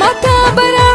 متى بنا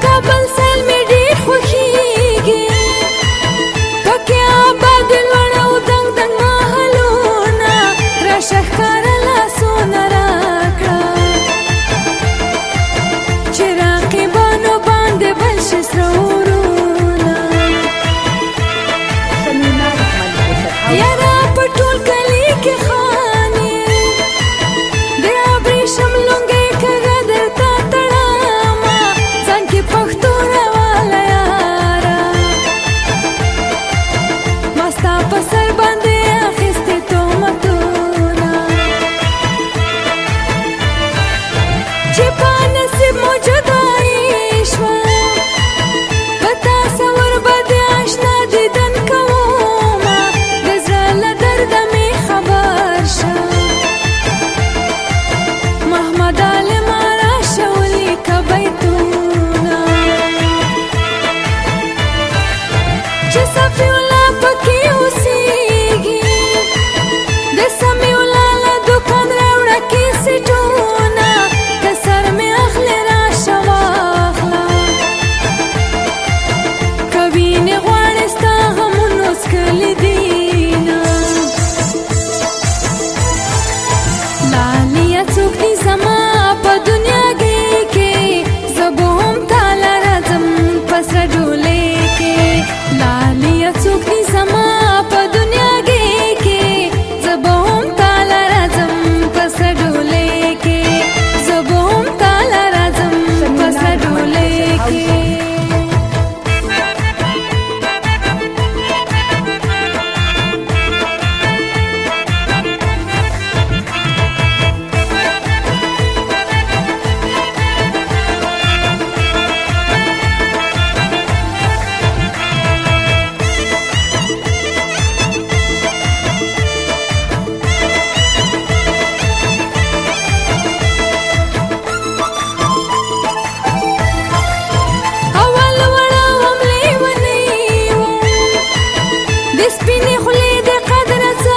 couple د سپینې خولې د قدر څه